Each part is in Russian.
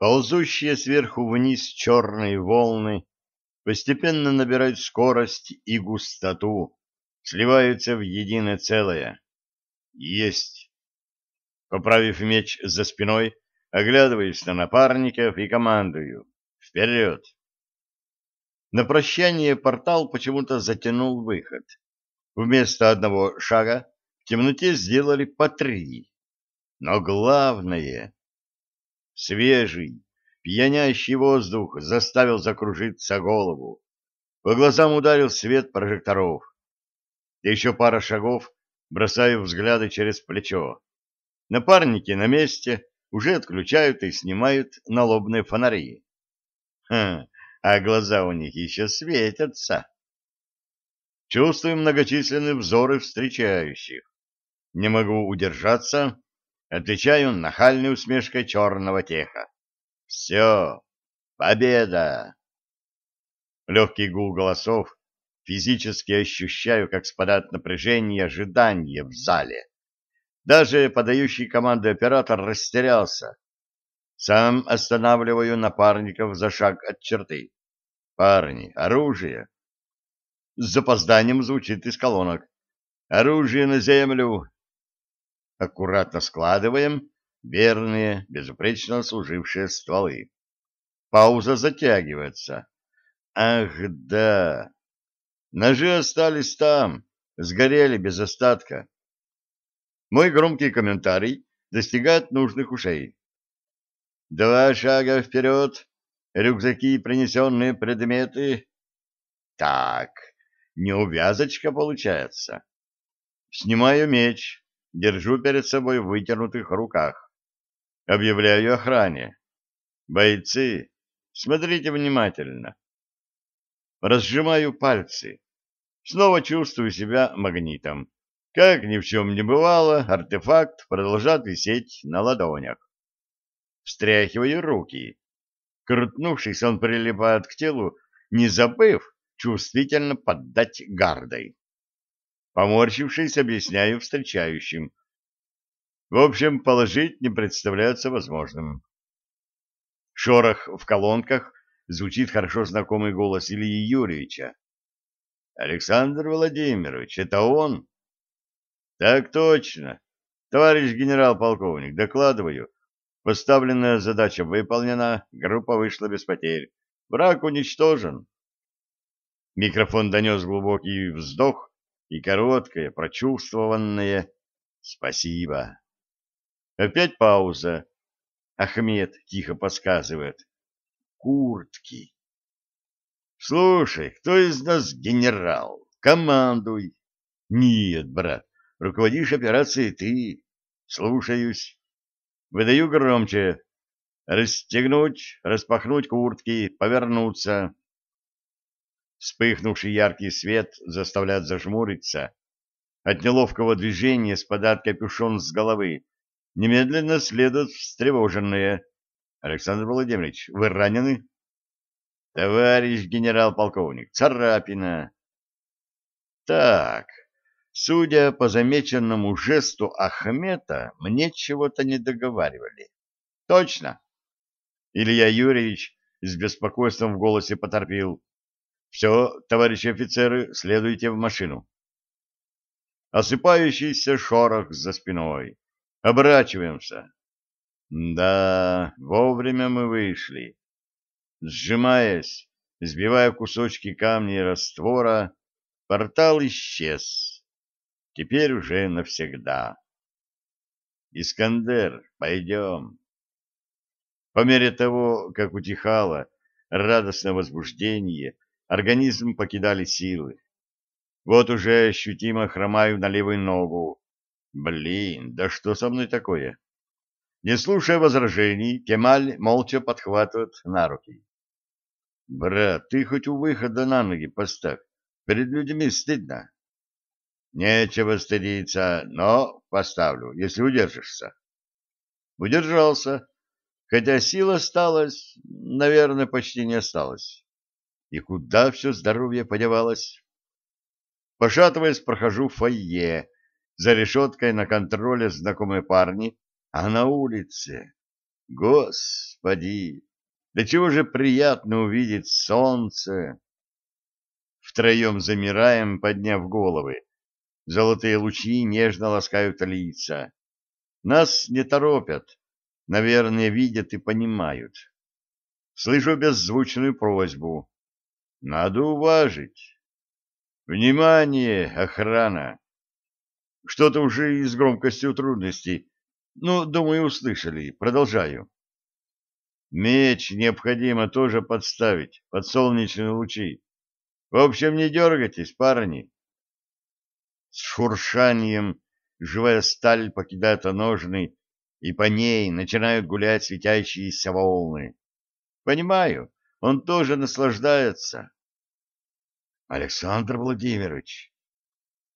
Ползущие сверху вниз черные волны постепенно набирают скорость и густоту, сливаются в единое целое. Есть! Поправив меч за спиной, оглядываюсь на напарников и командую. Вперед! На прощание портал почему-то затянул выход. Вместо одного шага в темноте сделали по три. Но главное Свежий, пьянящий воздух заставил закружиться голову. По глазам ударил свет прожекторов. Еще пара шагов, бросаю взгляды через плечо. Напарники на месте уже отключают и снимают налобные фонари. Ха, а глаза у них еще светятся. Чувствую многочисленные взоры встречающих. Не могу удержаться Отвечаю нахальной усмешкой черного теха. Все, победа! Легкий гул голосов физически ощущаю, как спадает напряжение и ожидание в зале. Даже подающий команды оператор растерялся. Сам останавливаю напарников за шаг от черты. Парни, оружие. С запозданием звучит из колонок. Оружие на землю, аккуратно складываем верные, безупречно служившие стволы. Пауза затягивается. Ах, да! Ножи остались там, сгорели без остатка. Мой громкий комментарий достигает нужных ушей. Два шага вперед, рюкзаки и принесенные предметы. Так, неувязочка получается. Снимаю меч, держу перед собой в вытянутых руках. Объявляю охране. Бойцы, смотрите внимательно. Разжимаю пальцы. Снова чувствую себя магнитом. Как ни в чем не бывало, артефакт продолжает висеть на ладонях. Встряхиваю руки. Крутнувшись, он прилипает к телу, не забыв чувствительно поддать гардой. Поморщившись, объясняю встречающим. В общем, положить не представляется возможным. Шорох в колонках звучит хорошо знакомый голос Ильи Юрьевича. «Александр Владимирович, это он?» «Так точно. Товарищ генерал-полковник, докладываю. Поставленная задача выполнена, группа вышла без потерь. Враг уничтожен». Микрофон донес глубокий вздох, и короткое, прочувствованное «спасибо». Опять пауза. Ахмед тихо подсказывает. «Куртки». «Слушай, кто из нас генерал? Командуй». «Нет, брат, руководишь операцией ты. Слушаюсь». Выдаю громче. Расстегнуть, распахнуть куртки, повернуться. Вспыхнувший яркий свет заставляет зажмуриться. От неловкого движения спадает капюшон с головы. Немедленно следует встревоженные. Александр Владимирович, вы ранены? Товарищ генерал-полковник, царапина. Так, судя по замеченному жесту Ахмета, мне чего-то не договаривали. Точно. Илья Юрьевич с беспокойством в голосе поторпил. Все, товарищи офицеры, следуйте в машину. Осыпающийся шорох за спиной. Оборачиваемся. Да, вовремя мы вышли. Сжимаясь, сбивая кусочки камня и раствора, портал исчез. Теперь уже навсегда. Искандер, пойдем. По мере того, как утихало радостное возбуждение, Организм покидали силы. Вот уже ощутимо хромаю на левую ногу. Блин, да что со мной такое? Не слушая возражений, Кемаль молча подхватывает на руки. Брат, ты хоть у выхода на ноги поставь. Перед людьми стыдно. Нечего стыдиться, но поставлю, если удержишься. Удержался, хотя сил осталось, наверное, почти не осталось. И куда все здоровье подевалось? Пошатываясь, прохожу в фойе. За решеткой на контроле знакомые парни, а на улице... Господи! Да чего же приятно увидеть солнце! Втроем замираем, подняв головы. Золотые лучи нежно ласкают лица. Нас не торопят, наверное, видят и понимают. Слышу беззвучную просьбу. Надо уважить. Внимание, охрана! Что-то уже и с громкостью трудностей. Ну, думаю, услышали. Продолжаю. Меч необходимо тоже подставить под солнечные лучи. В общем, не дергайтесь, парни. С шуршанием живая сталь покидает ножны, и по ней начинают гулять светящиеся волны. Понимаю, он тоже наслаждается. Александр Владимирович,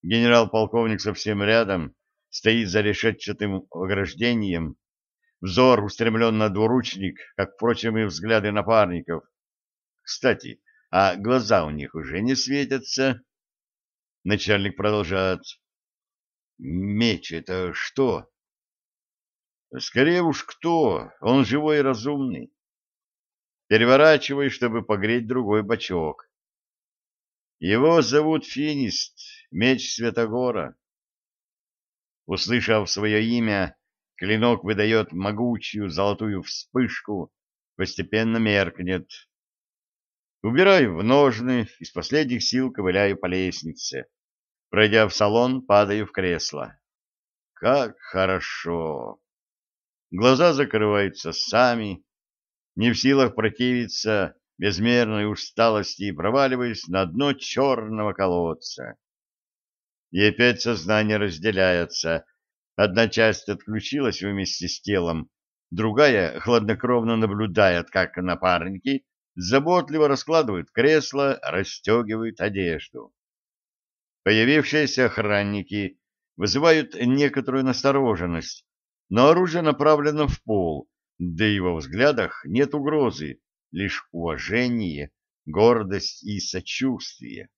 генерал-полковник совсем рядом, стоит за решетчатым ограждением, взор устремлен на двуручник, как, впрочем, и взгляды напарников. Кстати, а глаза у них уже не светятся. Начальник продолжает. Меч — это что? Скорее уж кто, он живой и разумный. Переворачивай, чтобы погреть другой бачок. Его зовут Финист, меч Святогора. Услышав свое имя, клинок выдает могучую золотую вспышку, постепенно меркнет. Убираю в ножны, из последних сил ковыляю по лестнице. Пройдя в салон, падаю в кресло. Как хорошо! Глаза закрываются сами, не в силах противиться безмерной усталости и проваливаюсь на дно черного колодца. И опять сознание разделяется. Одна часть отключилась вместе с телом, другая хладнокровно наблюдает, как напарники заботливо раскладывают кресло, расстегивают одежду. Появившиеся охранники вызывают некоторую настороженность, но оружие направлено в пол, да и во взглядах нет угрозы, лишь уважение, гордость и сочувствие.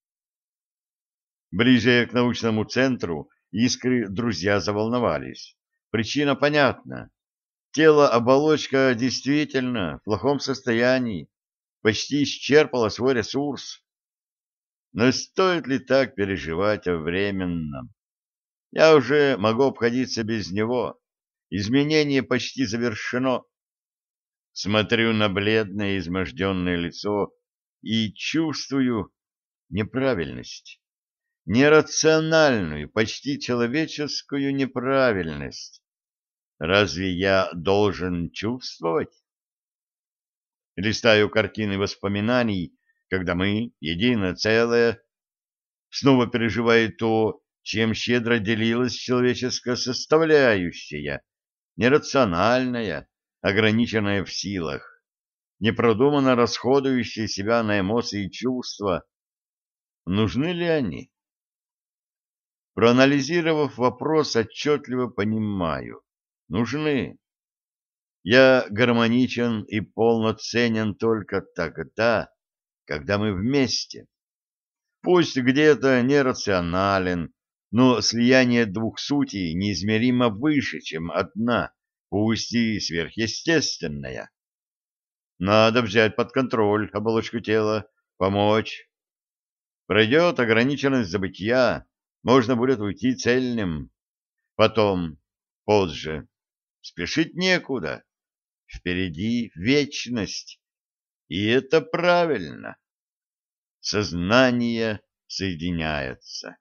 Ближе к научному центру искры друзья заволновались. Причина понятна. Тело-оболочка действительно в плохом состоянии, почти исчерпала свой ресурс. Но стоит ли так переживать о временном? Я уже могу обходиться без него. Изменение почти завершено. Смотрю на бледное изможденное лицо и чувствую неправильность. Нерациональную, почти человеческую неправильность. Разве я должен чувствовать? Листаю картины воспоминаний, когда мы, единое целое, снова переживая то, чем щедро делилась человеческая составляющая, нерациональная, ограниченная в силах, непродуманно расходующая себя на эмоции и чувства. Нужны ли они? Проанализировав вопрос, отчетливо понимаю. Нужны. Я гармоничен и полноценен только тогда, когда мы вместе. Пусть где-то нерационален, но слияние двух сутей неизмеримо выше, чем одна, пусть и сверхъестественная. Надо взять под контроль оболочку тела, помочь. Пройдет ограниченность забытия, можно будет уйти цельным. Потом, позже, спешить некуда. Впереди вечность, и это правильно. Сознание соединяется.